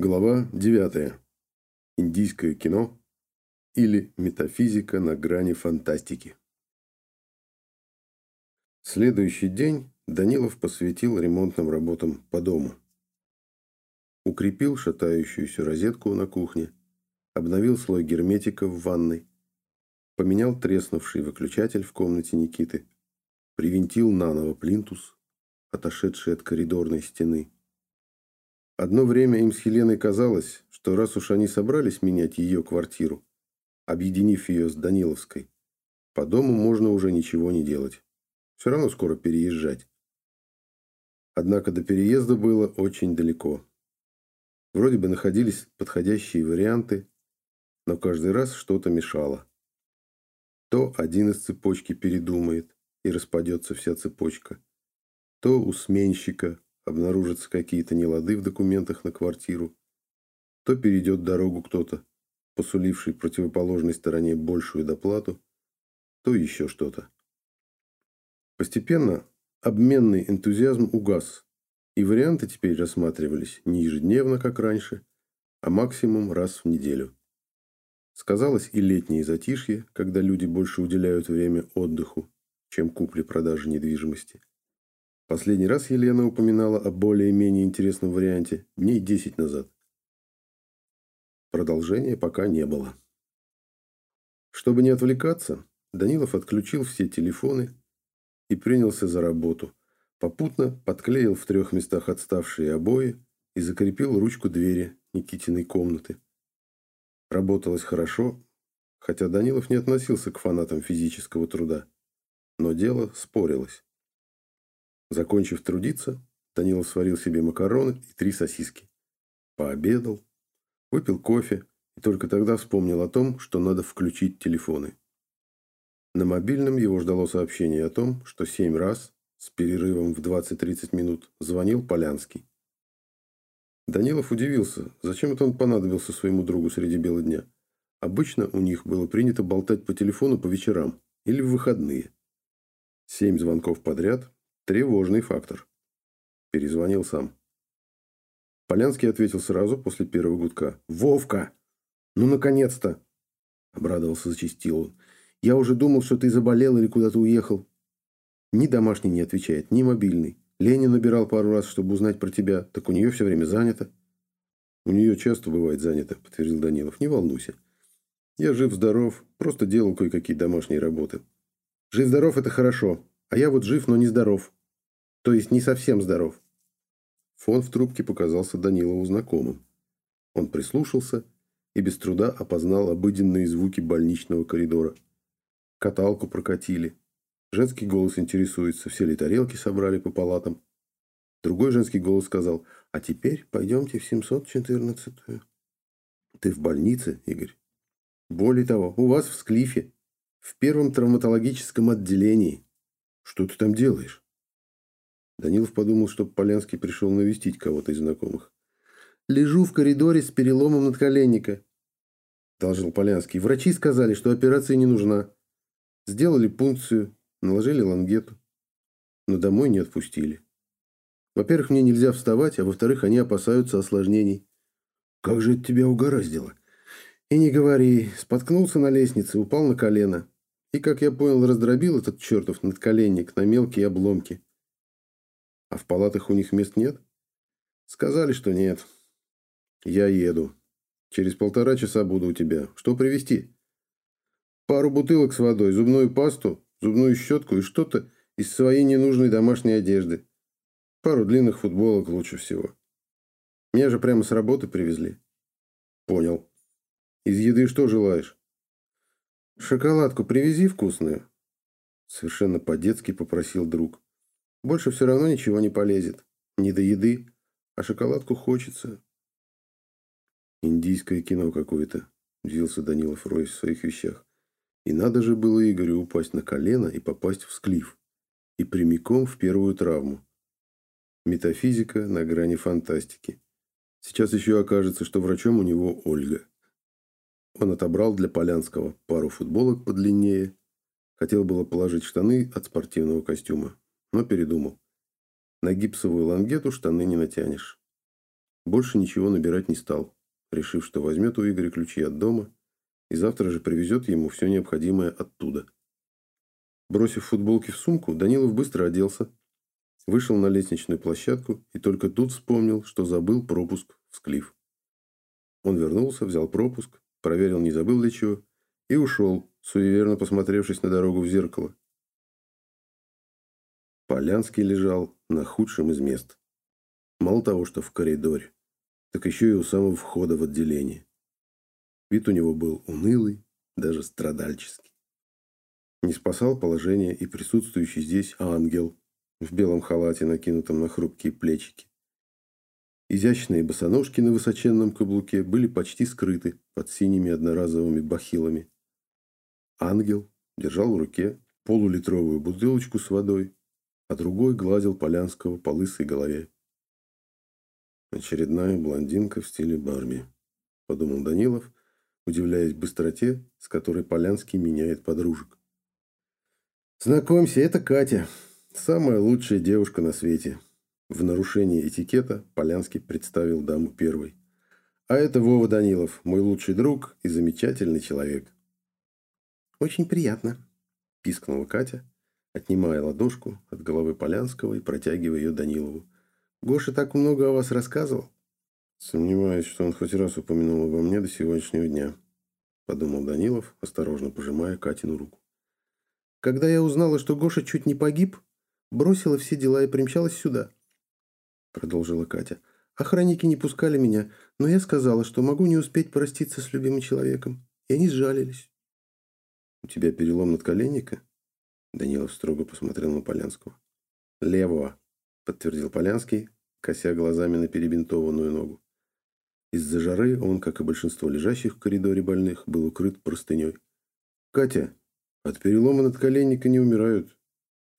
Глава 9. Индийское кино или метафизика на грани фантастики. Следующий день Данилов посвятил ремонтным работам по дому. Укрепил шатающуюся розетку на кухне, обновил слой герметика в ванной, поменял треснувший выключатель в комнате Никиты, привинтил наново плинтус, отошедший от коридорной стены – Одно время им с Хеленой казалось, что раз уж они собрались менять ее квартиру, объединив ее с Даниловской, по дому можно уже ничего не делать. Все равно скоро переезжать. Однако до переезда было очень далеко. Вроде бы находились подходящие варианты, но каждый раз что-то мешало. То один из цепочки передумает и распадется вся цепочка, то у сменщика обнаружатся какие-то нелады в документах на квартиру, то перейдет дорогу кто-то, посуливший противоположной стороне большую доплату, то еще что-то. Постепенно обменный энтузиазм угас, и варианты теперь рассматривались не ежедневно, как раньше, а максимум раз в неделю. Сказалось и летнее затишье, когда люди больше уделяют время отдыху, чем купле-продаже недвижимости. Последний раз Елена упоминала о более-менее интересном варианте дней десять назад. Продолжения пока не было. Чтобы не отвлекаться, Данилов отключил все телефоны и принялся за работу. Попутно подклеил в трех местах отставшие обои и закрепил ручку двери Никитиной комнаты. Работалось хорошо, хотя Данилов не относился к фанатам физического труда. Но дело спорилось. Закончив трудиться, Данилов сварил себе макароны и три сосиски. Пообедал, выпил кофе и только тогда вспомнил о том, что надо включить телефоны. На мобильном его ждало сообщение о том, что семь раз с перерывом в 20-30 минут звонил Полянский. Данилов удивился, зачем это он понадобился своему другу среди бела дня. Обычно у них было принято болтать по телефону по вечерам или в выходные. Семь звонков подряд Тревожный фактор. Перезвонил сам. Полянский ответил сразу после первого гудка. «Вовка! Ну, наконец-то!» Обрадовался зачистил он. «Я уже думал, что ты заболел или куда-то уехал». Ни домашний не отвечает, ни мобильный. Леня набирал пару раз, чтобы узнать про тебя, так у нее все время занято. У нее часто бывает занято, подтвердил Данилов. Не волнуйся. Я жив-здоров, просто делал кое-какие домашние работы. Жив-здоров – это хорошо, а я вот жив, но не здоров. То есть не совсем здоров. Фон в трубке показался Данилову знакомым. Он прислушался и без труда опознал обыденные звуки больничного коридора. Каталку прокатили. Женский голос интересуется, все ли тарелки собрали по палатам. Другой женский голос сказал, а теперь пойдемте в 714-ю. Ты в больнице, Игорь? Более того, у вас в Склифе, в первом травматологическом отделении. Что ты там делаешь? Данилов подумал, что Полянский пришел навестить кого-то из знакомых. «Лежу в коридоре с переломом надколенника», – должил Полянский. «Врачи сказали, что операция не нужна. Сделали пункцию, наложили лангету, но домой не отпустили. Во-первых, мне нельзя вставать, а во-вторых, они опасаются осложнений». «Как же это тебя угораздило?» «И не говори. Споткнулся на лестнице, упал на колено. И, как я понял, раздробил этот чертов надколенник на мелкие обломки». А в палатах у них мест нет? Сказали, что нет. Я еду. Через полтора часа буду у тебя. Что привезти? Пару бутылок с водой, зубную пасту, зубную щетку и что-то из своей ненужной домашней одежды. Пару длинных футболок лучше всего. Меня же прямо с работы привезли. Понял. Из еды что желаешь? Шоколадку привези вкусную. Совершенно по-детски попросил друг. Больше все равно ничего не полезет. Не до еды, а шоколадку хочется. Индийское кино какое-то, удивился Данилов Ройс в своих вещах. И надо же было Игорю упасть на колено и попасть в склиф. И прямиком в первую травму. Метафизика на грани фантастики. Сейчас еще окажется, что врачом у него Ольга. Он отобрал для Полянского пару футболок подлиннее. Хотел было положить штаны от спортивного костюма, но передумал. На гипсовую лангету штаны не натянешь. больше ничего набирать не стал, решив, что возьмет у Игоря ключи от дома и завтра же привезет ему все необходимое оттуда. Бросив футболки в сумку, Данилов быстро оделся, вышел на лестничную площадку и только тут вспомнил, что забыл пропуск в склиф. Он вернулся, взял пропуск, проверил, не забыл ли чего, и ушел, суеверно посмотревшись на дорогу в зеркало. Полянский лежал на худшем из мест. Мало того, что в коридоре, так еще и у самого входа в отделение. Вид у него был унылый, даже страдальческий. Не спасал положение и присутствующий здесь ангел в белом халате, накинутом на хрупкие плечики. Изящные босоножки на высоченном каблуке были почти скрыты под синими одноразовыми бахилами. Ангел держал в руке полулитровую бутылочку с водой, а другой гладил Полянского по лысой голове. «Очередная блондинка в стиле Барби», – подумал Данилов, удивляясь быстроте, с которой Полянский меняет подружек. «Знакомься, это Катя, самая лучшая девушка на свете», в нарушении этикета Полянский представил даму первой. А это Вова Данилов, мой лучший друг и замечательный человек. Очень приятно, пискнула Катя, отнимая ладошку от головы Полянского и протягивая ее Данилову. Гоша так много о вас рассказывал. Сомневаюсь, что он хоть раз упомянул обо мне до сегодняшнего дня, подумал Данилов, осторожно пожимая Катину руку. Когда я узнала, что Гоша чуть не погиб, бросила все дела и примчалась сюда продолжила Катя. Охранники не пускали меня, но я сказала, что могу не успеть проститься с любимым человеком. И они сжалились. «У тебя перелом надколенника?» Данилов строго посмотрел на Полянского. «Левого», — подтвердил Полянский, кося глазами на перебинтованную ногу. Из-за жары он, как и большинство лежащих в коридоре больных, был укрыт простыней. «Катя, от перелома надколенника не умирают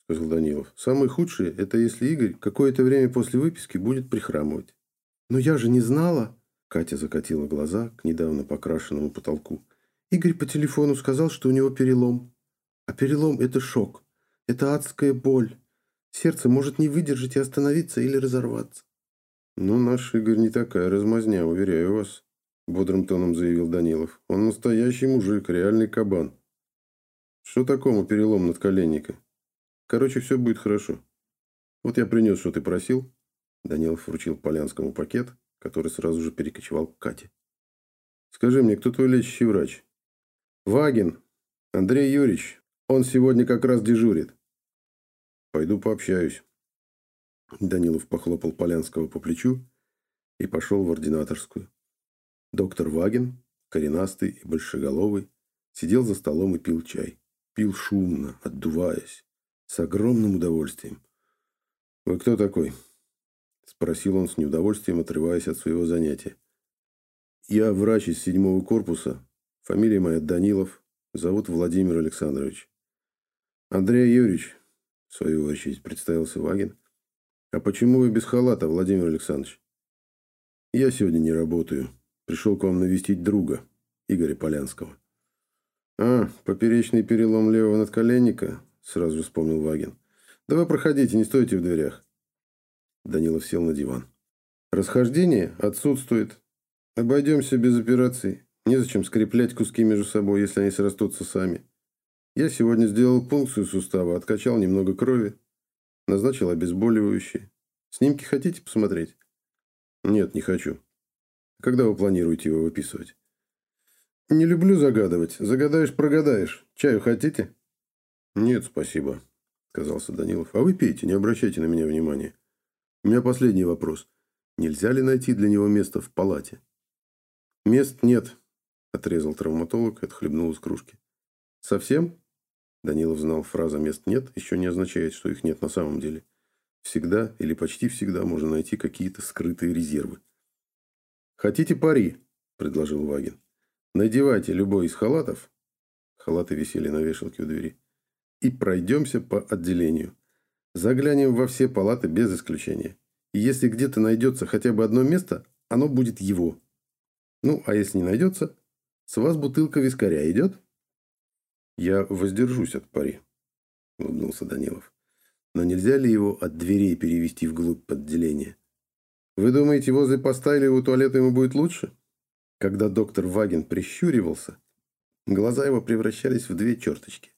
сказал Данилов. «Самое худшее – это если Игорь какое-то время после выписки будет прихрамывать». «Но я же не знала!» Катя закатила глаза к недавно покрашенному потолку. «Игорь по телефону сказал, что у него перелом. А перелом – это шок. Это адская боль. Сердце может не выдержать и остановиться или разорваться». «Ну, наш Игорь не такая размазня, уверяю вас», – бодрым тоном заявил Данилов. «Он настоящий мужик, реальный кабан». «Что такому перелом надколенника?» Короче, все будет хорошо. Вот я принес, что ты просил. Данилов вручил Полянскому пакет, который сразу же перекочевал к Кате. Скажи мне, кто твой лечащий врач? Вагин. Андрей Юрьевич. Он сегодня как раз дежурит. Пойду пообщаюсь. Данилов похлопал Полянского по плечу и пошел в ординаторскую. Доктор Вагин, коренастый и большеголовый, сидел за столом и пил чай. Пил шумно, отдуваясь. С огромным удовольствием. «Вы кто такой?» Спросил он с неудовольствием, отрываясь от своего занятия. «Я врач из седьмого корпуса. Фамилия моя Данилов. Зовут Владимир Александрович». «Андрей Юрьевич», в свою очередь, представился Вагин. «А почему вы без халата, Владимир Александрович?» «Я сегодня не работаю. Пришел к вам навестить друга, Игоря Полянского». «А, поперечный перелом левого надколенника?» Сразу вспомнил Вагин. «Давай проходите, не стойте в дверях». Данилов сел на диван. «Расхождение отсутствует. Обойдемся без операций. Незачем скреплять куски между собой, если они срастутся сами. Я сегодня сделал пункцию сустава, откачал немного крови, назначил обезболивающие. Снимки хотите посмотреть?» «Нет, не хочу. Когда вы планируете его выписывать?» «Не люблю загадывать. Загадаешь – прогадаешь. Чаю хотите?» «Нет, спасибо», — сказался Данилов. «А вы пейте, не обращайте на меня внимания. У меня последний вопрос. Нельзя ли найти для него место в палате?» «Мест нет», — отрезал травматолог и отхлебнул из кружки. «Совсем?» Данилов знал, фраза «мест нет» еще не означает, что их нет на самом деле. Всегда или почти всегда можно найти какие-то скрытые резервы. «Хотите пари?» – предложил Вагин. «Надевайте любой из халатов». Халаты висели на вешалке у двери и пройдемся по отделению. Заглянем во все палаты без исключения. И если где-то найдется хотя бы одно место, оно будет его. Ну, а если не найдется, с вас бутылка вискаря идет? Я воздержусь от пари, улыбнулся Данилов. Но нельзя ли его от дверей перевести вглубь отделения? Вы думаете, возле поста или у туалета ему будет лучше? Когда доктор Ваген прищуривался, глаза его превращались в две черточки.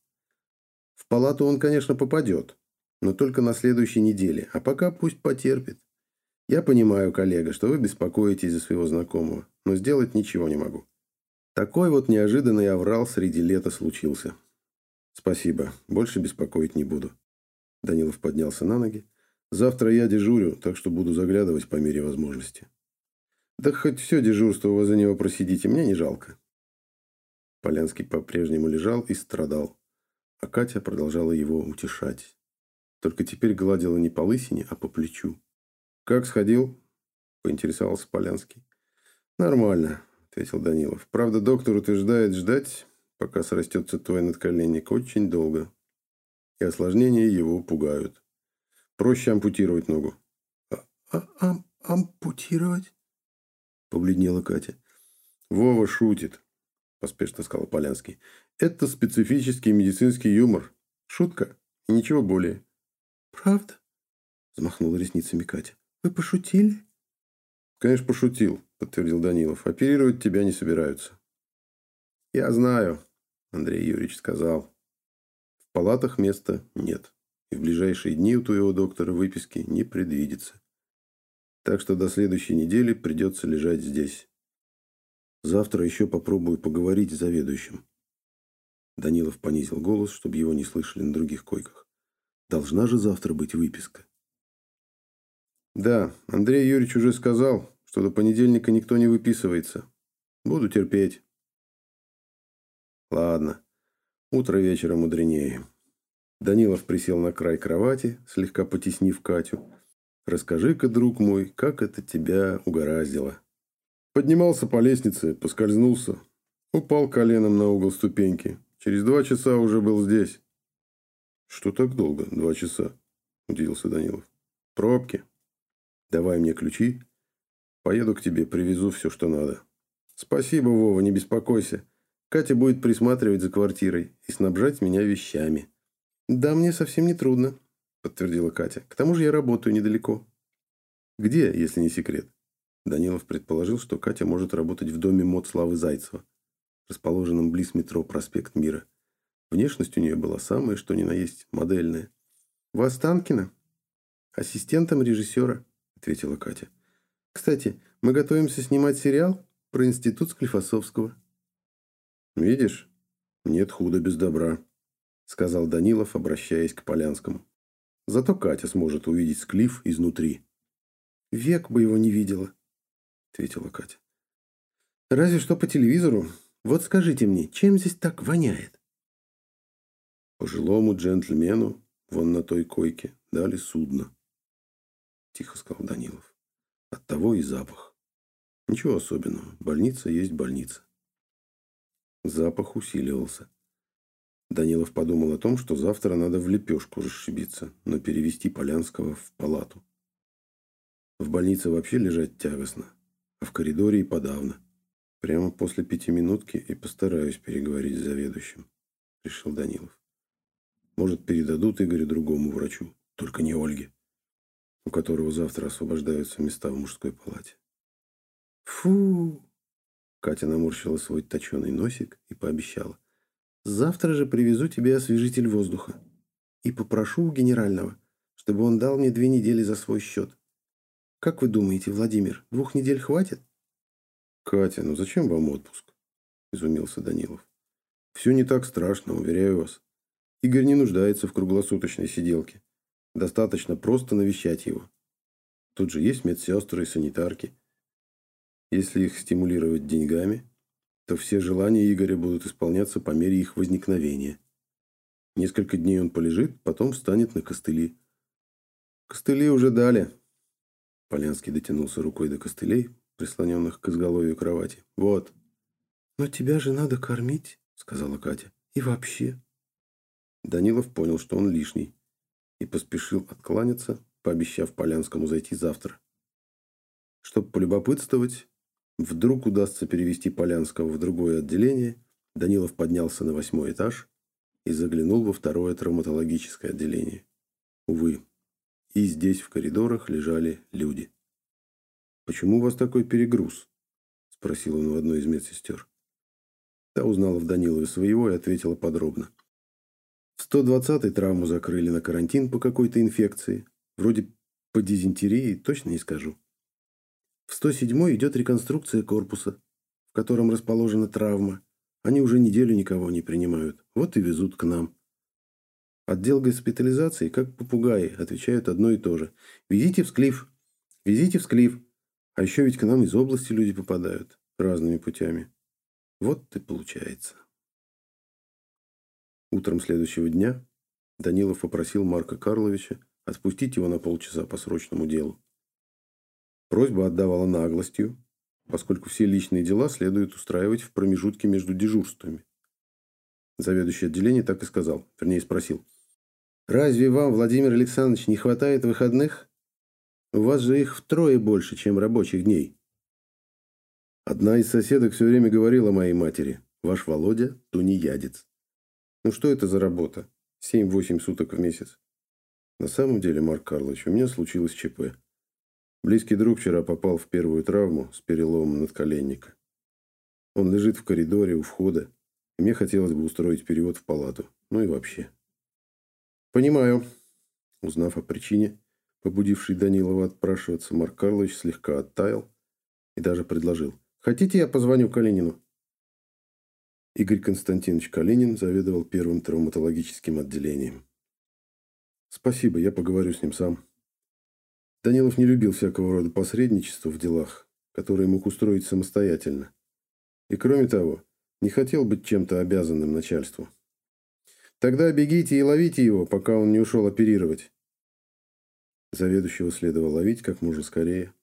В палату он, конечно, попадет, но только на следующей неделе, а пока пусть потерпит. Я понимаю, коллега, что вы беспокоитесь за своего знакомого, но сделать ничего не могу. Такой вот неожиданный аврал среди лета случился. Спасибо, больше беспокоить не буду. Данилов поднялся на ноги. Завтра я дежурю, так что буду заглядывать по мере возможности. Да хоть все дежурство возле него просидите, мне не жалко. Полянский по-прежнему лежал и страдал, а Катя продолжала его утешать. Только теперь гладила не по лысине, а по плечу. «Как сходил?» – поинтересовался Полянский. «Нормально», – ответил Данилов. «Правда, доктор утверждает ждать, пока срастется твой надколенник, очень долго. И осложнения его пугают. Проще ампутировать ногу». «А, а ам ампутировать?» Побледнела Катя. Вова шутит, поспешно сказал Полянский. Это специфический медицинский юмор. Шутка и ничего более. Правда? Взмахнула ресницами Катя. Вы пошутили? Конечно, пошутил, подтвердил Данилов. Оперировать тебя не собираются. Я знаю, Андрей Юрьевич сказал. В палатах места нет. И в ближайшие дни у твоего доктора выписки не предвидится. Так что до следующей недели придется лежать здесь. Завтра еще попробую поговорить с заведующим. Данилов понизил голос, чтобы его не слышали на других койках. Должна же завтра быть выписка. Да, Андрей Юрьевич уже сказал, что до понедельника никто не выписывается. Буду терпеть. Ладно. Утро вечера мудренее. Данилов присел на край кровати, слегка потеснив Катю, Расскажи-ка, друг мой, как это тебя угораздило. Поднимался по лестнице, поскользнулся. Упал коленом на угол ступеньки. Через два часа уже был здесь. Что так долго? Два часа? Удивился Данилов. Пробки. Давай мне ключи. Поеду к тебе, привезу все, что надо. Спасибо, Вова, не беспокойся. Катя будет присматривать за квартирой и снабжать меня вещами. Да, мне совсем не трудно, подтвердила Катя. К тому же я работаю недалеко. Где, если не секрет? Данилов предположил, что Катя может работать в доме мод Славы Зайцева, расположенном близ метро Проспект Мира. Внешность у нее была самая, что ни на есть, модельная. «В Останкино? Ассистентом режиссера», — ответила Катя. «Кстати, мы готовимся снимать сериал про институт Склифосовского». «Видишь, нет худа без добра», — сказал Данилов, обращаясь к Полянскому. Зато Катя сможет увидеть склиф изнутри. «Век бы его не видела», — ответила Катя. «Разве что по телевизору. Вот скажите мне, чем здесь так воняет?» «Пожилому джентльмену вон на той койке дали судно», — тихо сказал Данилов. «Оттого и запах. Ничего особенного. Больница есть больница». Запах усиливался. Данилов подумал о том, что завтра надо в лепешку расшибиться, но перевести Полянского в палату. В больнице вообще лежать тягостно, а в коридоре и подавно. Прямо после пятиминутки и постараюсь переговорить с заведующим, решил Данилов. Может, передадут Игорю другому врачу, только не Ольге, у которого завтра освобождаются места в мужской палате. Фу! Катя наморщила свой точеный носик и пообещала. Завтра же привезу тебе освежитель воздуха. И попрошу у генерального, чтобы он дал мне две недели за свой счет. Как вы думаете, Владимир, двух недель хватит? Катя, ну зачем вам отпуск? Изумился Данилов. Все не так страшно, уверяю вас. Игорь не нуждается в круглосуточной сиделке. Достаточно просто навещать его. Тут же есть медсестры и санитарки. Если их стимулировать деньгами, то все желания Игоря будут исполняться по мере их возникновения. Несколько дней он полежит, потом встанет на костыли. Костыли уже дали. Полянский дотянулся рукой до костылей, прислоненных к изголовью кровати. Вот. Но тебя же надо кормить, сказала Катя. И вообще. Данилов понял, что он лишний, и поспешил откланяться, пообещав Полянскому зайти завтра. Чтобы полюбопытствовать, Вдруг удастся перевести Полянского в другое отделение, Данилов поднялся на восьмой этаж и заглянул во второе травматологическое отделение. Увы, и здесь в коридорах лежали люди. «Почему у вас такой перегруз?» – спросил он у одной из медсестер. Та узнала в Данилове своего и ответила подробно. В 120-й травму закрыли на карантин по какой-то инфекции. Вроде по дизентерии, точно не скажу. В 107-й идет реконструкция корпуса, в котором расположена травма. Они уже неделю никого не принимают. Вот и везут к нам. Отдел госпитализации, как попугаи, отвечают одно и то же. Везите в Склиф. Везите в Склиф. А еще ведь к нам из области люди попадают разными путями. Вот и получается. Утром следующего дня Данилов попросил Марка Карловича отпустить его на полчаса по срочному делу. Просьба отдавала наглостью, поскольку все личные дела следует устраивать в промежутке между дежурствами. Заведующий отделение так и сказал, вернее спросил. «Разве вам, Владимир Александрович, не хватает выходных? У вас же их втрое больше, чем рабочих дней». Одна из соседок все время говорила моей матери, «Ваш Володя – тунеядец». Ну что это за работа? Семь-восемь суток в месяц. На самом деле, Марк Карлович, у меня случилось ЧП. Близкий друг вчера попал в первую травму с переломом надколенника. Он лежит в коридоре у входа, и мне хотелось бы устроить перевод в палату. Ну и вообще. Понимаю. Узнав о причине, побудившей Данилова отпрашиваться, Марк Карлович слегка оттаял и даже предложил. Хотите, я позвоню Калинину? Игорь Константинович Калинин заведовал первым травматологическим отделением. Спасибо, я поговорю с ним сам. Данилов не любил всякого рода посредничества в делах, которые мог устроить самостоятельно. И кроме того, не хотел быть чем-то обязанным начальству. Тогда бегите и ловите его, пока он не ушел оперировать. Заведующего следовало ловить как можно скорее.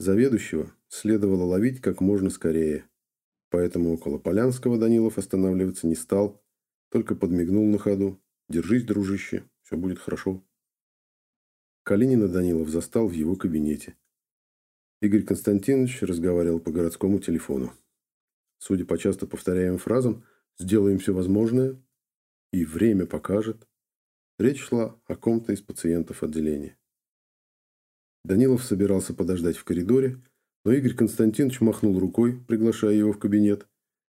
Заведующего следовало ловить как можно скорее. Поэтому около Полянского Данилов останавливаться не стал, только подмигнул на ходу. «Держись, дружище, все будет хорошо». Калинина Данилов застал в его кабинете. Игорь Константинович разговаривал по городскому телефону. Судя по часто повторяемым фразам «сделаем все возможное» и «время покажет», речь шла о ком-то из пациентов отделения. Данилов собирался подождать в коридоре, но Игорь Константинович махнул рукой, приглашая его в кабинет,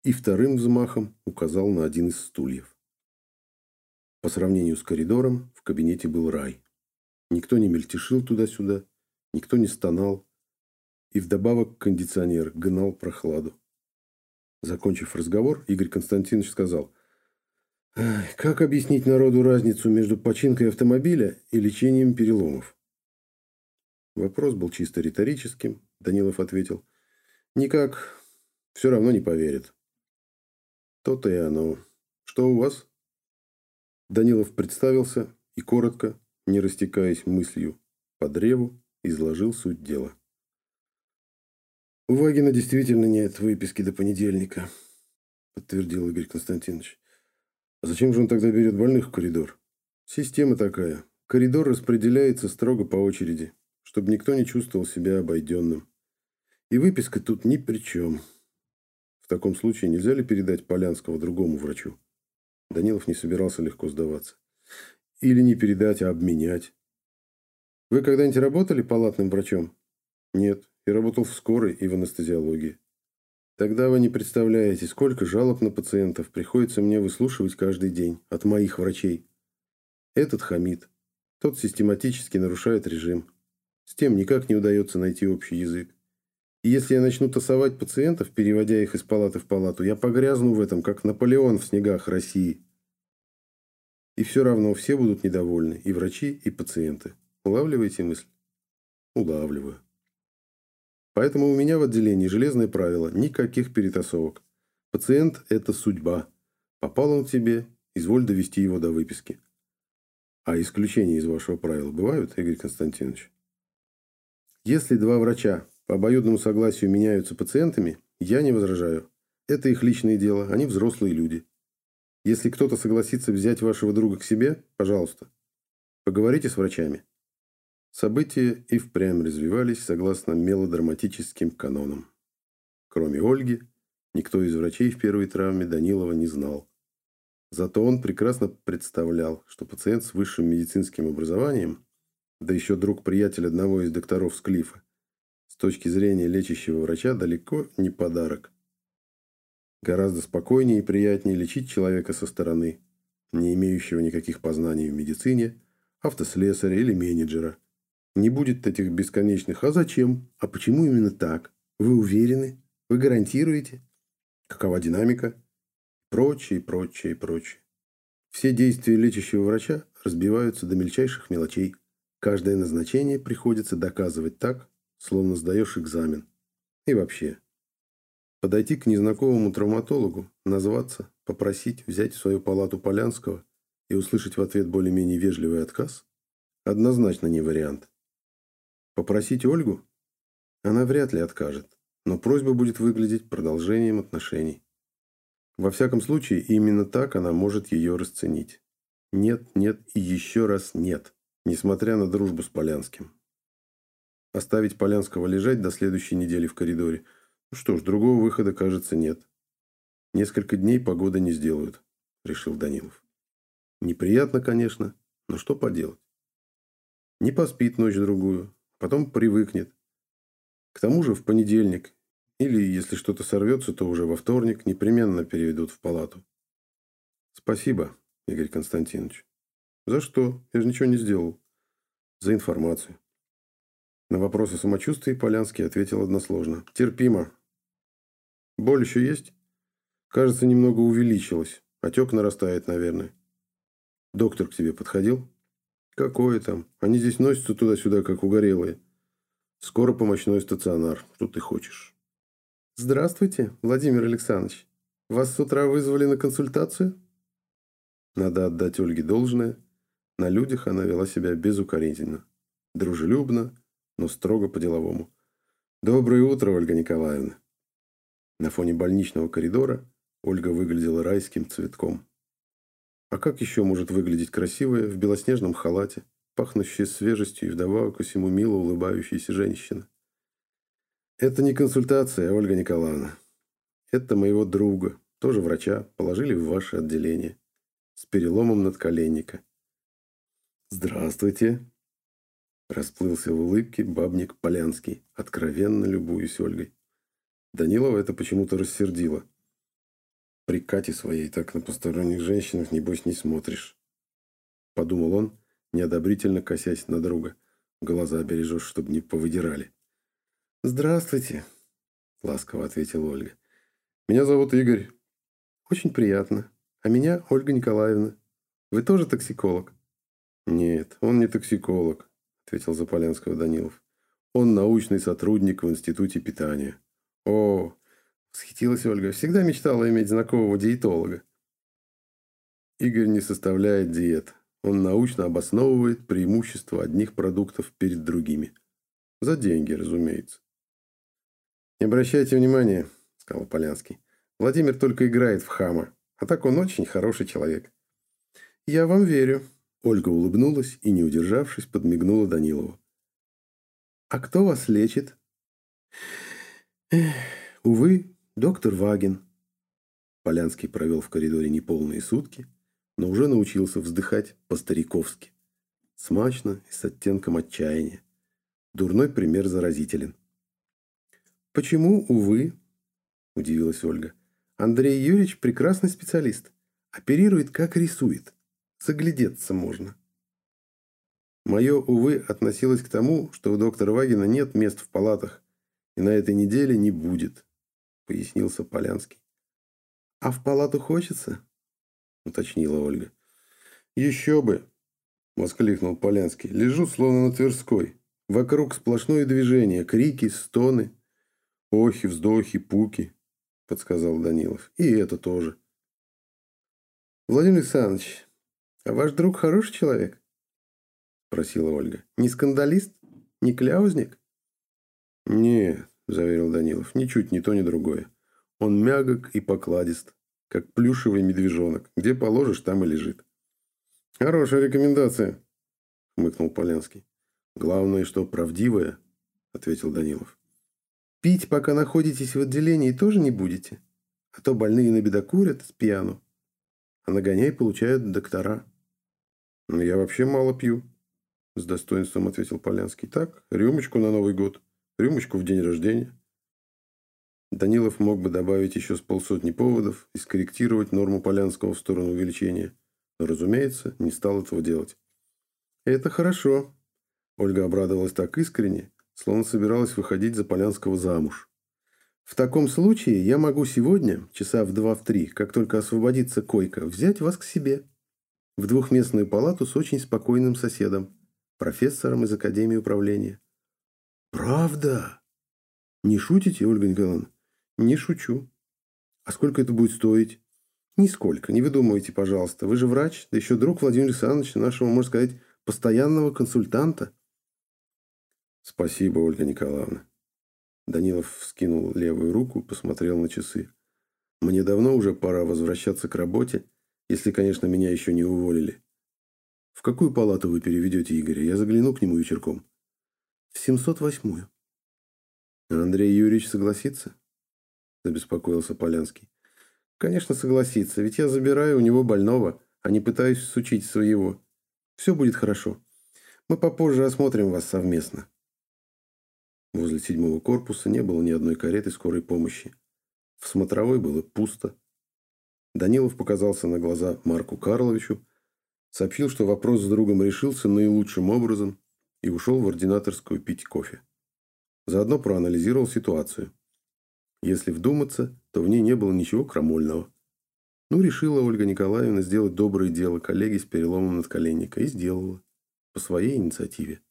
и вторым взмахом указал на один из стульев. По сравнению с коридором в кабинете был рай. Никто не мельтешил туда-сюда, никто не стонал. И вдобавок кондиционер гнал прохладу. Закончив разговор, Игорь Константинович сказал, «Как объяснить народу разницу между починкой автомобиля и лечением переломов?» Вопрос был чисто риторическим, Данилов ответил. «Никак. Все равно не поверит». «То-то и оно. Что у вас?» Данилов представился и коротко, не растекаясь мыслью по древу, изложил суть дела. «У Вагина действительно нет выписки до понедельника», подтвердил Игорь Константинович. «А зачем же он тогда берет больных в коридор? Система такая. Коридор распределяется строго по очереди, чтобы никто не чувствовал себя обойденным. И выписка тут ни при чем. В таком случае нельзя ли передать Полянского другому врачу?» Данилов не собирался легко сдаваться. Или не передать, а обменять. Вы когда-нибудь работали палатным врачом? Нет, я работал в скорой и в анестезиологии. Тогда вы не представляете, сколько жалоб на пациентов приходится мне выслушивать каждый день от моих врачей. Этот хамит, тот систематически нарушает режим. С тем никак не удается найти общий язык. И если я начну тасовать пациентов, переводя их из палаты в палату, я погрязну в этом, как Наполеон в снегах России. И все равно все будут недовольны, и врачи, и пациенты. Улавливаете мысль? Улавливаю. Поэтому у меня в отделении железное правило – никаких перетасовок. Пациент – это судьба. Попал он к тебе, изволь довести его до выписки. А исключения из вашего правила бывают, Игорь Константинович? Если два врача по обоюдному согласию меняются пациентами, я не возражаю. Это их личное дело, они взрослые люди. Если кто-то согласится взять вашего друга к себе, пожалуйста, поговорите с врачами. События и впрямь развивались согласно мелодраматическим канонам. Кроме Ольги, никто из врачей в первой травме Данилова не знал. Зато он прекрасно представлял, что пациент с высшим медицинским образованием, да еще друг-приятель одного из докторов Склифа, с точки зрения лечащего врача далеко не подарок. Гораздо спокойнее и приятнее лечить человека со стороны, не имеющего никаких познаний в медицине, автослесаря или менеджера. Не будет этих бесконечных «а зачем?», «а почему именно так?», «вы уверены?», «вы гарантируете?», «какова динамика?», прочее, прочее, прочее. Все действия лечащего врача разбиваются до мельчайших мелочей. Каждое назначение приходится доказывать так, словно сдаешь экзамен. И вообще, подойти к незнакомому травматологу, назваться, попросить взять в свою палату Полянского и услышать в ответ более-менее вежливый отказ – однозначно не вариант. Попросить Ольгу? Она вряд ли откажет, но просьба будет выглядеть продолжением отношений. Во всяком случае, именно так она может ее расценить. Нет, нет и еще раз нет, несмотря на дружбу с Полянским. Оставить Полянского лежать до следующей недели в коридоре. Ну что ж, другого выхода, кажется, нет. Несколько дней погода не сделают, решил Данилов. Неприятно, конечно, но что поделать. Не поспит ночь-другую, потом привыкнет. К тому же в понедельник, или если что-то сорвется, то уже во вторник непременно переведут в палату. Спасибо, Игорь Константинович. За что? Я же ничего не сделал. За информацию. На вопрос о самочувствии Полянский ответил односложно. Терпимо. Боль еще есть? Кажется, немного увеличилась. Отек нарастает, наверное. Доктор к тебе подходил? Какое там? Они здесь носятся туда-сюда, как угорелые. Скоро помощной стационар. Что ты хочешь? Здравствуйте, Владимир Александрович. Вас с утра вызвали на консультацию? Надо отдать Ольге должное. На людях она вела себя безукоризненно. Дружелюбно, но строго по-деловому. «Доброе утро, Ольга Николаевна!» На фоне больничного коридора Ольга выглядела райским цветком. А как еще может выглядеть красивая в белоснежном халате, пахнущая свежестью и вдобавок ко всему мило улыбающаяся женщина? Это не консультация, Ольга Николаевна. Это моего друга, тоже врача, положили в ваше отделение. С переломом надколенника. Здравствуйте, Расплылся в улыбке бабник Полянский, откровенно любуясь Ольгой. Данилова это почему-то рассердило. При Кате своей так на посторонних женщинах, небось, не смотришь. Подумал он, неодобрительно косясь на друга. Глаза бережешь, чтобы не повыдирали. «Здравствуйте», — ласково ответила Ольга. «Меня зовут Игорь. Очень приятно. А меня Ольга Николаевна. Вы тоже токсиколог?» «Нет, он не токсиколог ответил Заполянского Данилов. Он научный сотрудник в Институте питания. О, восхитилась Ольга. Всегда мечтала иметь знакомого диетолога. Игорь не составляет диет. Он научно обосновывает преимущества одних продуктов перед другими. За деньги, разумеется. «Не обращайте внимания», — сказал Полянский. «Владимир только играет в хама, а так он очень хороший человек». «Я вам верю», Ольга улыбнулась и, не удержавшись, подмигнула Данилову. «А кто вас лечит?» «Увы, доктор Вагин». Полянский провел в коридоре неполные сутки, но уже научился вздыхать по-стариковски. Смачно и с оттенком отчаяния. Дурной пример заразителен. «Почему, увы?» – удивилась Ольга. «Андрей Юрьевич прекрасный специалист. Оперирует, как рисует. Заглядеться можно. Мое, увы, относилось к тому, что у доктора Вагина нет мест в палатах, и на этой неделе не будет, пояснился Полянский. А в палату хочется? уточнила Ольга. Еще бы, воскликнул Полянский. Лежу словно на Тверской. Вокруг сплошное движение, крики, стоны, охи, вздохи, пуки, подсказал Данилов. И это тоже. Владимир Александрович, «А ваш друг хороший человек?» – спросила Ольга. «Не скандалист? Не кляузник?» «Не», – заверил Данилов, – «ничуть ни то, ни другое. Он мягок и покладист, как плюшевый медвежонок. Где положишь, там и лежит». «Хорошая рекомендация», – хмыкнул Полянский. «Главное, что правдивая», – ответил Данилов. «Пить, пока находитесь в отделении, тоже не будете? А то больные набедокурят с пьяну, а нагоняй получают доктора». «Ну, «Я вообще мало пью», – с достоинством ответил Полянский. «Так, рюмочку на Новый год. Рюмочку в день рождения. Данилов мог бы добавить еще с полсотни поводов и скорректировать норму Полянского в сторону увеличения, но, разумеется, не стал этого делать. «Это хорошо», – Ольга обрадовалась так искренне, словно собиралась выходить за Полянского замуж. «В таком случае я могу сегодня, часа в два-в три, как только освободится койка, взять вас к себе. В двухместную палату с очень спокойным соседом, профессором из Академии управления». «Правда? Не шутите, Ольга Николаевна?» «Не шучу». «А сколько это будет стоить?» «Нисколько. Не выдумывайте, пожалуйста. Вы же врач, да еще друг Владимира Александровича, нашего, можно сказать, постоянного консультанта». «Спасибо, Ольга Николаевна». Данилов вскинул левую руку, посмотрел на часы. «Мне давно уже пора возвращаться к работе, если, конечно, меня еще не уволили. В какую палату вы переведете Игоря? Я загляну к нему вечерком». «В 708-ю». «Андрей Юрьевич согласится?» забеспокоился Полянский. Конечно, согласится, ведь я забираю у него больного, а не пытаюсь сучить своего. Все будет хорошо. Мы попозже осмотрим вас совместно. Возле седьмого корпуса не было ни одной кареты скорой помощи. В смотровой было пусто. Данилов показался на глаза Марку Карловичу, сообщил, что вопрос с другом решился наилучшим образом и ушел в ординаторскую пить кофе. Заодно проанализировал ситуацию. Если вдуматься, то в ней не было ничего крамольного. Ну, решила Ольга Николаевна сделать доброе дело коллеге с переломом надколенника и сделала. По своей инициативе.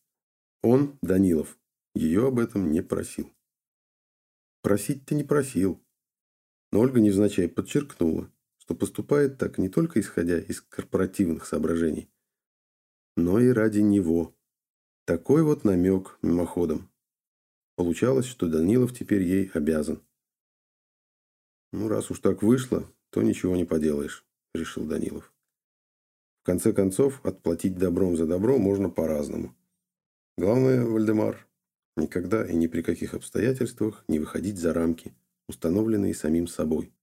Он, Данилов, ее об этом не просил. Просить-то не просил. Но Ольга невзначай подчеркнула, что поступает так не только исходя из корпоративных соображений, но и ради него. Такой вот намек мимоходом. Получалось, что Данилов теперь ей обязан. «Ну, раз уж так вышло, то ничего не поделаешь», – решил Данилов. В конце концов, отплатить добром за добро можно по-разному. Главное, Вальдемар, никогда и ни при каких обстоятельствах не выходить за рамки, установленные самим собой.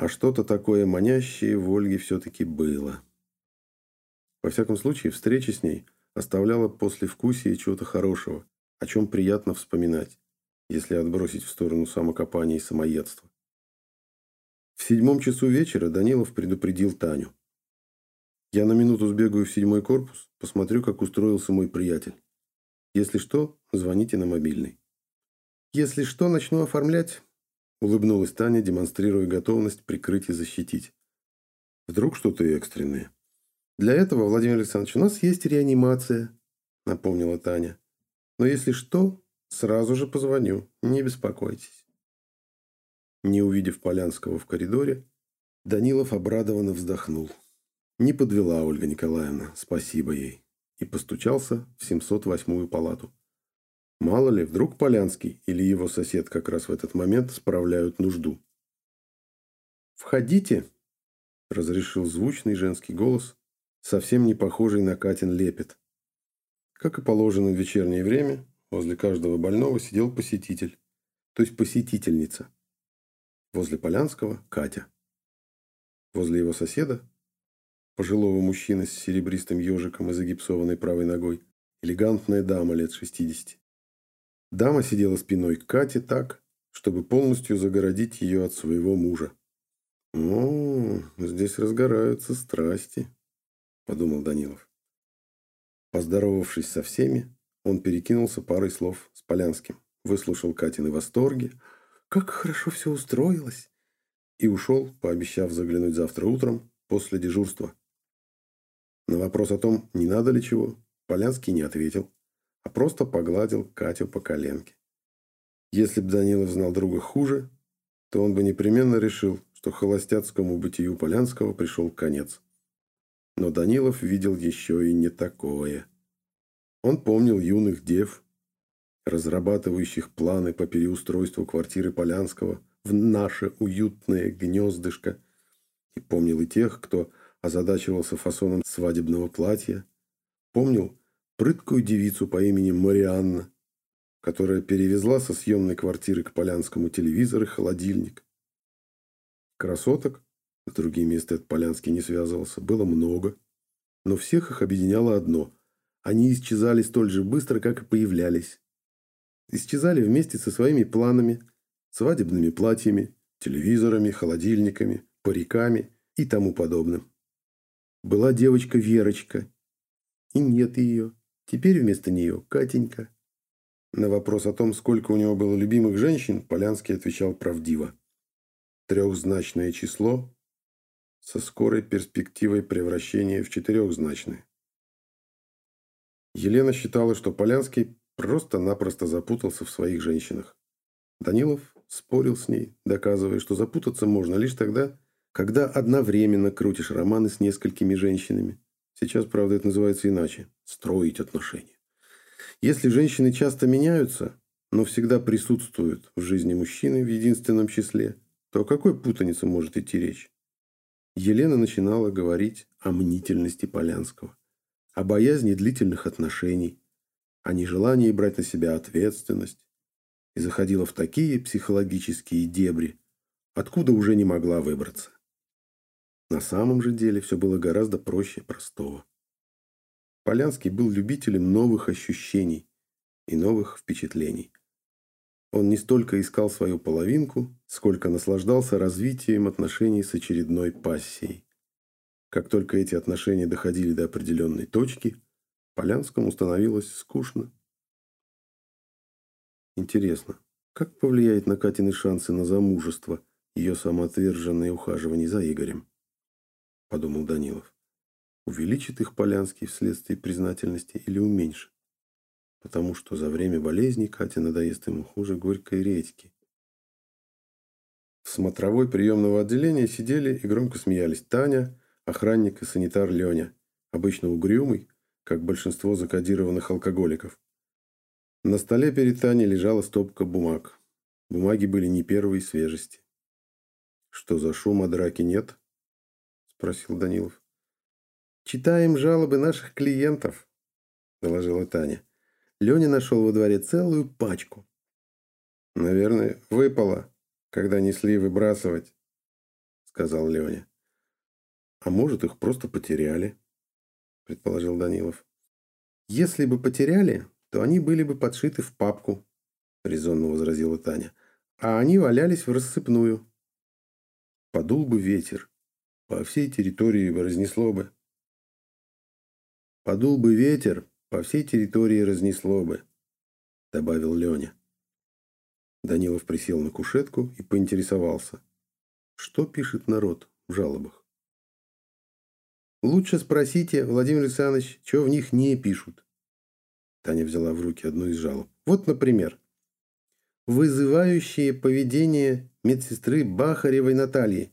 А что-то такое манящее в Ольге все-таки было. Во всяком случае, встреча с ней оставляла послевкусие чего-то хорошего, о чем приятно вспоминать если отбросить в сторону самокопания и самоедства. В седьмом часу вечера Данилов предупредил Таню. «Я на минуту сбегаю в седьмой корпус, посмотрю, как устроился мой приятель. Если что, звоните на мобильный». «Если что, начну оформлять», – улыбнулась Таня, демонстрируя готовность прикрыть и защитить. «Вдруг что-то экстренное?» «Для этого, Владимир Александрович, у нас есть реанимация», – напомнила Таня. «Но если что, Сразу же позвоню, не беспокойтесь. Не увидев Полянского в коридоре, Данилов обрадованно вздохнул. Не подвела Ольга Николаевна, спасибо ей, и постучался в 708-ю палату. Мало ли, вдруг Полянский или его сосед как раз в этот момент справляют нужду. «Входите!» – разрешил звучный женский голос, совсем не похожий на Катин лепет. Как и положено в вечернее время, Возле каждого больного сидел посетитель, то есть посетительница. Возле Полянского – Катя. Возле его соседа – пожилого мужчины с серебристым ежиком и загипсованной правой ногой – элегантная дама лет 60. Дама сидела спиной к Кате так, чтобы полностью загородить ее от своего мужа. «О, здесь разгораются страсти», – подумал Данилов. Поздоровавшись со всеми, он перекинулся парой слов с Полянским, выслушал Катины восторги. «Как хорошо все устроилось!» И ушел, пообещав заглянуть завтра утром после дежурства. На вопрос о том, не надо ли чего, Полянский не ответил, а просто погладил Катю по коленке. Если б Данилов знал друга хуже, то он бы непременно решил, что холостяцкому бытию Полянского пришел конец. Но Данилов видел еще и не такое. Он помнил юных дев, разрабатывающих планы по переустройству квартиры Полянского в наше уютное гнездышко, и помнил и тех, кто озадачивался фасоном свадебного платья, помнил прыткую девицу по имени Марианна, которая перевезла со съемной квартиры к Полянскому телевизор и холодильник. Красоток, с другими эстет Полянский не связывался, было много, но всех их объединяло одно – они исчезали столь же быстро, как и появлялись. исчезали вместе со своими планами, свадебными платьями, телевизорами, холодильниками, париками и тому подобным. Была девочка Верочка, и нет ее. Теперь вместо нее Катенька. На вопрос о том, сколько у него было любимых женщин, Полянский отвечал правдиво. Трехзначное число со скорой перспективой превращения в четырехзначное. Елена считала, что Полянский просто-напросто запутался в своих женщинах. Данилов спорил с ней, доказывая, что запутаться можно лишь тогда, когда одновременно крутишь романы с несколькими женщинами. Сейчас, правда, это называется иначе – строить отношения. Если женщины часто меняются, но всегда присутствуют в жизни мужчины в единственном числе, то о какой путанице может идти речь? Елена начинала говорить о мнительности Полянского, о боязни длительных отношений, о нежелании брать на себя ответственность и заходила в такие психологические дебри, откуда уже не могла выбраться. На самом же деле все было гораздо проще простого. Полянский был любителем новых ощущений и новых впечатлений. Он не столько искал свою половинку, сколько наслаждался развитием отношений с очередной пассией. Как только эти отношения доходили до определенной точки, Полянскому становилось скучно. Интересно, как повлияет на Катины шансы на замужество ее самоотверженное ухаживание за Игорем? Подумал Данилов. Увеличит их Полянский вследствие признательности или уменьшит? Потому что за время болезни Катя надоест ему хуже горькой редьки. В смотровой приемного отделения сидели и громко смеялись Таня, охранник и санитар Леня, обычно угрюмый, как большинство закодированных алкоголиков. На столе перед Таней лежала стопка бумаг. Бумаги были не первой свежести. «Что за шум, а драки нет?» – спросил Данилов. «Читаем жалобы наших клиентов», – доложила Таня. Леня нашел во дворе целую пачку. «Наверное, выпало, когда несли выбрасывать», – сказал Леня. «А может, их просто потеряли», – предположил Данилов. «Если бы потеряли, то они были бы подшиты в папку, резонно возразила Таня. А они валялись в рассыпную. Подул бы ветер. По всей территории разнесло бы. Подул бы ветер, по всей территории разнесло бы, добавил Леня. Данилов присел на кушетку и поинтересовался. Что пишет народ в жалобах? Лучше спросите, Владимир Александрович, что в них не пишут. Таня взяла в руки одну из жалоб. Вот, например, вызывающее поведение медсестры Бахаревой Натальи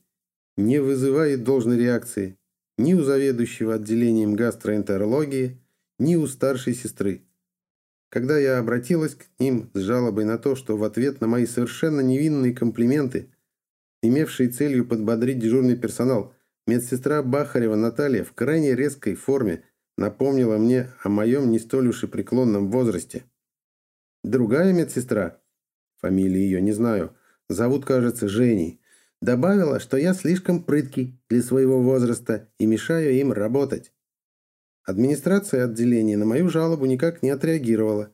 не вызывает должной реакции ни у заведующего отделением гастроэнтерологии, ни у старшей сестры. Когда я обратилась к ним с жалобой на то, что в ответ на мои совершенно невинные комплименты, имевшие целью подбодрить дежурный персонал, медсестра Бахарева Наталья в крайне резкой форме напомнила мне о моем не столь уж и преклонном возрасте. Другая медсестра, фамилии ее не знаю, зовут, кажется, Женей, добавила, что я слишком прыткий для своего возраста и мешаю им работать. Администрация отделения на мою жалобу никак не отреагировала.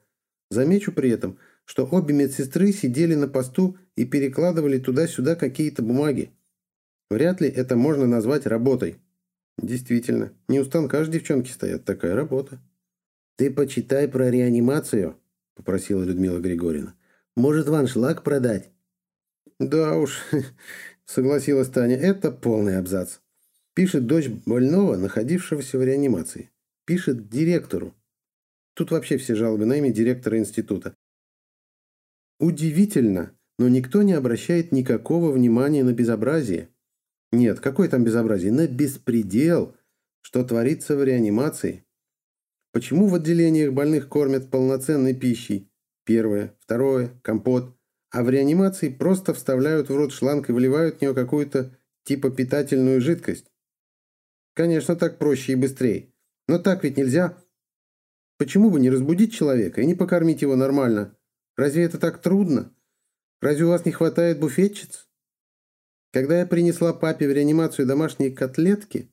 Замечу при этом, что обе медсестры сидели на посту и перекладывали туда-сюда какие-то бумаги. Вряд ли это можно назвать работой. Действительно, не у станка же девчонки стоят, такая работа. Ты почитай про реанимацию, попросила Людмила Григорьевна. Может, ваншлаг продать? Да уж, согласилась Таня, это полный абзац. Пишет дочь больного, находившегося в реанимации. Пишет директору. Тут вообще все жалобы на имя директора института. Удивительно, но никто не обращает никакого внимания на безобразие. Нет, какое там безобразие? На беспредел, что творится в реанимации. Почему в отделениях больных кормят полноценной пищей? Первое. Второе. Компот. А в реанимации просто вставляют в рот шланг и вливают в нее какую-то типа питательную жидкость. Конечно, так проще и быстрее. Но так ведь нельзя. Почему бы не разбудить человека и не покормить его нормально? Разве это так трудно? Разве у вас не хватает буфетчиц? Когда я принесла папе в реанимацию домашние котлетки,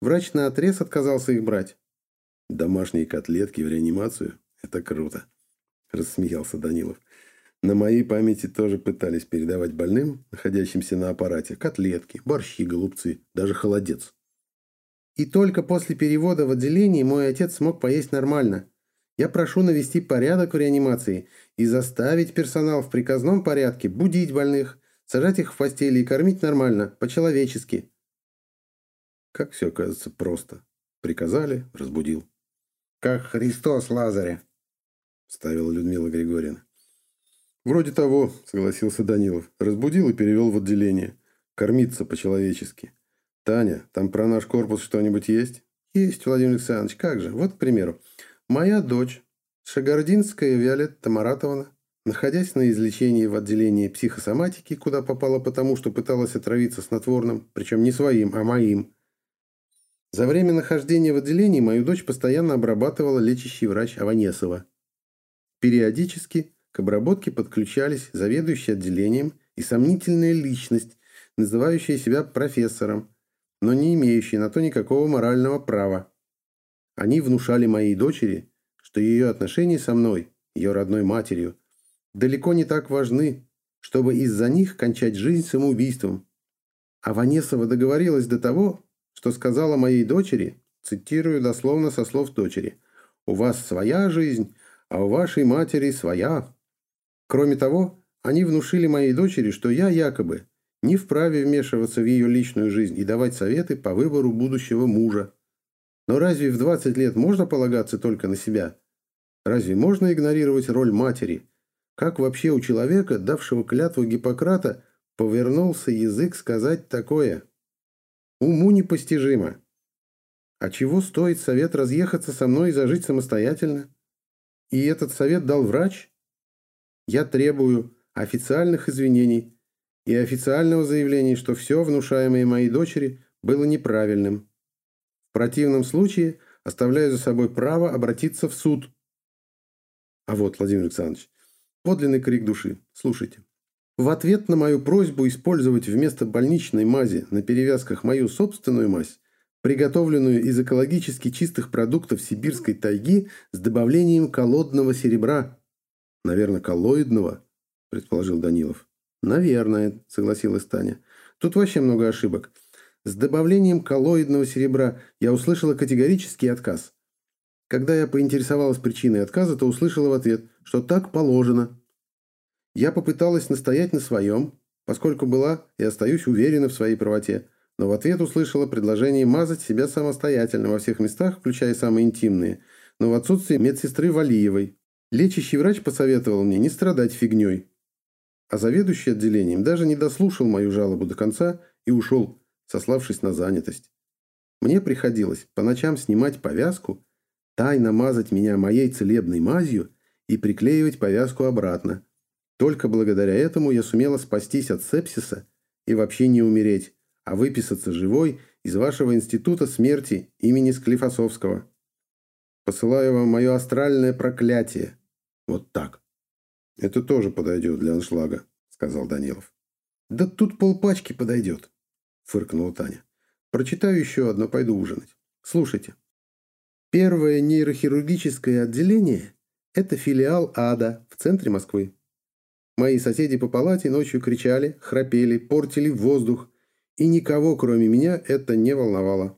врач на отрез отказался их брать. «Домашние котлетки в реанимацию? Это круто!» – рассмеялся Данилов. На моей памяти тоже пытались передавать больным, находящимся на аппарате, котлетки, борщи, голубцы, даже холодец. И только после перевода в отделение мой отец смог поесть нормально. Я прошу навести порядок в реанимации и заставить персонал в приказном порядке будить больных, сажать их в постели и кормить нормально, по-человечески. Как все кажется просто. Приказали, разбудил. Как Христос Лазаря, ставила Людмила Григорьевна. Вроде того, согласился Данилов. Разбудил и перевел в отделение. Кормиться по-человечески. Таня, там про наш корпус что-нибудь есть? Есть, Владимир Александрович, как же. Вот, к примеру. Моя дочь, Шагардинская Виолетта Маратовна, находясь на излечении в отделении психосоматики, куда попала потому, что пыталась отравиться снотворным, причем не своим, а моим. За время нахождения в отделении мою дочь постоянно обрабатывала лечащий врач Аванесова. Периодически к обработке подключались заведующий отделением и сомнительная личность, называющая себя профессором, но не имеющая на то никакого морального права. Они внушали моей дочери, что ее отношения со мной, ее родной матерью, далеко не так важны, чтобы из-за них кончать жизнь самоубийством. А Ванесова договорилась до того, что сказала моей дочери, цитирую дословно со слов дочери, «У вас своя жизнь, а у вашей матери своя». Кроме того, они внушили моей дочери, что я якобы не вправе вмешиваться в ее личную жизнь и давать советы по выбору будущего мужа. Но разве в 20 лет можно полагаться только на себя? Разве можно игнорировать роль матери? Как вообще у человека, давшего клятву Гиппократа, повернулся язык сказать такое? Уму непостижимо. А чего стоит совет разъехаться со мной и зажить самостоятельно? И этот совет дал врач? Я требую официальных извинений и официального заявления, что все внушаемое моей дочери было неправильным. В противном случае оставляю за собой право обратиться в суд. А вот, Владимир Александрович, подлинный крик души. Слушайте. В ответ на мою просьбу использовать вместо больничной мази на перевязках мою собственную мазь, приготовленную из экологически чистых продуктов сибирской тайги с добавлением колодного серебра. Наверное, коллоидного, предположил Данилов. Наверное, согласилась Таня. Тут вообще много ошибок. С добавлением коллоидного серебра я услышала категорический отказ. Когда я поинтересовалась причиной отказа, то услышала в ответ, что так положено. Я попыталась настоять на своем, поскольку была и остаюсь уверена в своей правоте, но в ответ услышала предложение мазать себя самостоятельно во всех местах, включая самые интимные, но в отсутствие медсестры Валиевой. Лечащий врач посоветовал мне не страдать фигней. А заведующий отделением даже не дослушал мою жалобу до конца и ушел, сославшись на занятость. Мне приходилось по ночам снимать повязку, тайно мазать меня моей целебной мазью и приклеивать повязку обратно. Только благодаря этому я сумела спастись от сепсиса и вообще не умереть, а выписаться живой из вашего института смерти имени Склифосовского. Посылаю вам мое астральное проклятие. Вот так. Это тоже подойдет для аншлага, сказал Данилов. Да тут полпачки подойдет фыркнула Таня. Прочитаю еще одно, пойду ужинать. Слушайте. Первое нейрохирургическое отделение – это филиал ада в центре Москвы. Мои соседи по палате ночью кричали, храпели, портили воздух, и никого, кроме меня, это не волновало.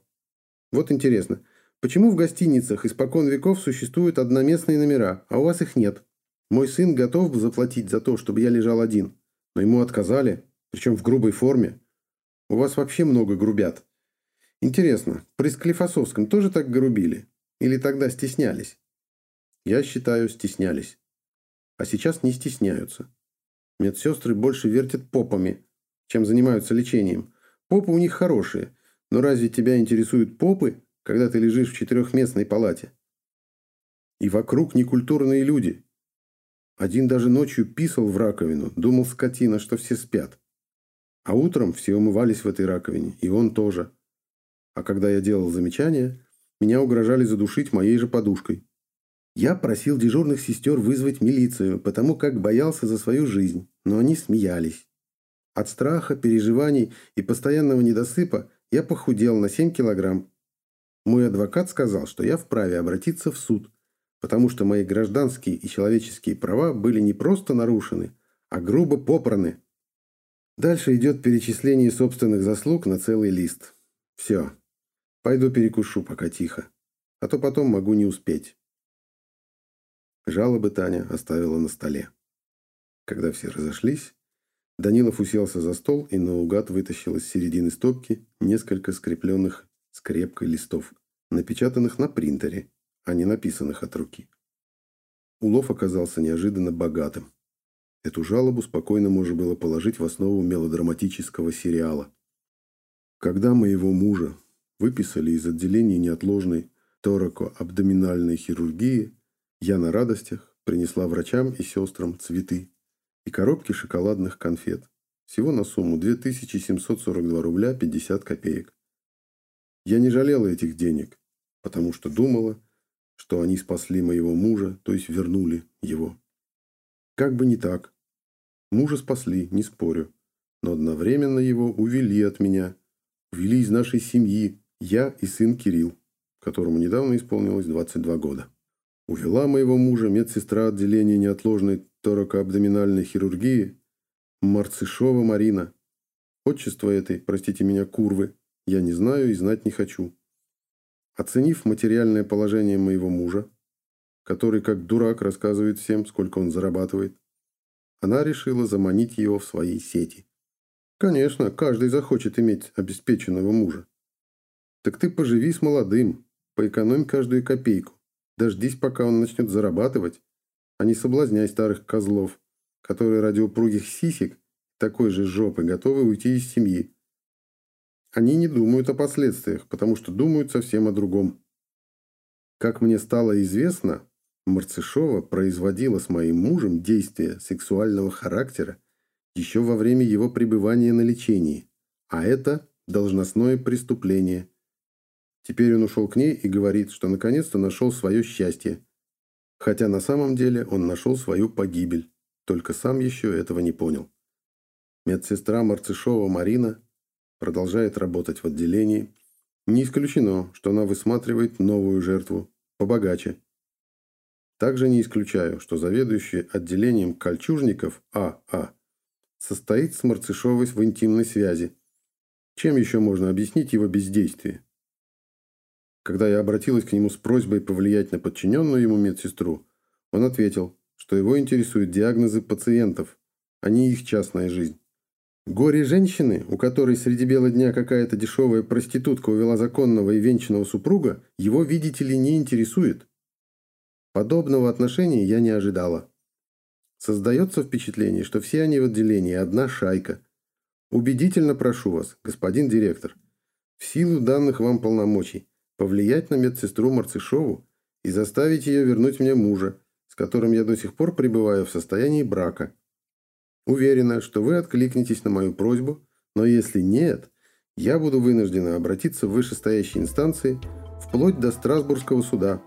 Вот интересно, почему в гостиницах испокон веков существуют одноместные номера, а у вас их нет? Мой сын готов был заплатить за то, чтобы я лежал один, но ему отказали, причем в грубой форме. У вас вообще много грубят. Интересно, при Склифосовском тоже так грубили? Или тогда стеснялись? Я считаю, стеснялись. А сейчас не стесняются. Медсестры больше вертят попами, чем занимаются лечением. Попы у них хорошие, но разве тебя интересуют попы, когда ты лежишь в четырехместной палате? И вокруг некультурные люди. Один даже ночью писал в раковину, думал скотина, что все спят. А утром все умывались в этой раковине, и он тоже. А когда я делал замечания, меня угрожали задушить моей же подушкой. Я просил дежурных сестер вызвать милицию, потому как боялся за свою жизнь, но они смеялись. От страха, переживаний и постоянного недосыпа я похудел на 7 килограмм. Мой адвокат сказал, что я вправе обратиться в суд, потому что мои гражданские и человеческие права были не просто нарушены, а грубо попраны. Дальше идет перечисление собственных заслуг на целый лист. Все. Пойду перекушу, пока тихо. А то потом могу не успеть. Жалобы Таня оставила на столе. Когда все разошлись, Данилов уселся за стол и наугад вытащил из середины стопки несколько скрепленных скрепкой листов, напечатанных на принтере, а не написанных от руки. Улов оказался неожиданно богатым. Эту жалобу спокойно можно было положить в основу мелодраматического сериала. Когда моего мужа выписали из отделения неотложной тороко-абдоминальной хирургии, я на радостях принесла врачам и сестрам цветы и коробки шоколадных конфет. Всего на сумму 2742 рубля 50 копеек. Я не жалела этих денег, потому что думала, что они спасли моего мужа, то есть вернули его. Как бы не так. Мужа спасли, не спорю. Но одновременно его увели от меня. Увели из нашей семьи. Я и сын Кирилл, которому недавно исполнилось 22 года. Увела моего мужа медсестра отделения неотложной торакоабдоминальной хирургии Марцишова Марина. Отчество этой, простите меня, курвы, я не знаю и знать не хочу. Оценив материальное положение моего мужа, который как дурак рассказывает всем, сколько он зарабатывает, она решила заманить его в свои сети. Конечно, каждый захочет иметь обеспеченного мужа. Так ты поживи с молодым, поэкономь каждую копейку. Дождись, пока он начнет зарабатывать, а не соблазняй старых козлов, которые ради упругих сисек такой же жопы готовы уйти из семьи. Они не думают о последствиях, потому что думают совсем о другом. Как мне стало известно, Марцишова производила с моим мужем действия сексуального характера еще во время его пребывания на лечении, а это должностное преступление. Теперь он ушел к ней и говорит, что наконец-то нашел свое счастье, хотя на самом деле он нашел свою погибель, только сам еще этого не понял. Медсестра Марцишова Марина продолжает работать в отделении. Не исключено, что она высматривает новую жертву, побогаче. Также не исключаю, что заведующий отделением кольчужников А.А. состоит с Марцишовой в интимной связи. Чем еще можно объяснить его бездействие? Когда я обратилась к нему с просьбой повлиять на подчиненную ему медсестру, он ответил, что его интересуют диагнозы пациентов, а не их частная жизнь. Горе женщины, у которой среди бела дня какая-то дешевая проститутка увела законного и венчанного супруга, его, видите ли, не интересует. Подобного отношения я не ожидала. Создается впечатление, что все они в отделении одна шайка. Убедительно прошу вас, господин директор, в силу данных вам полномочий, повлиять на медсестру Марцишову и заставить ее вернуть мне мужа, с которым я до сих пор пребываю в состоянии брака. Уверена, что вы откликнетесь на мою просьбу, но если нет, я буду вынуждена обратиться в вышестоящие инстанции вплоть до Страсбургского суда.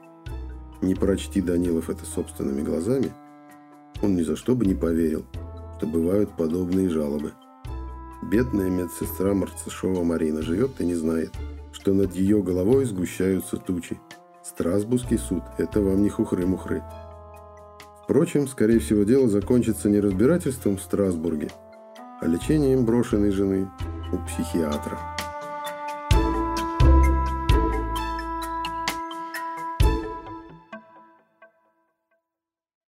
Не прочти Данилов это собственными глазами, он ни за что бы не поверил, что бывают подобные жалобы. Бедная медсестра Марцишова Марина живет и не знает, что над ее головой сгущаются тучи. Страсбургский суд – это вам не хухры-мухры. Впрочем, скорее всего, дело закончится не разбирательством в Страсбурге, а лечением брошенной жены у психиатра.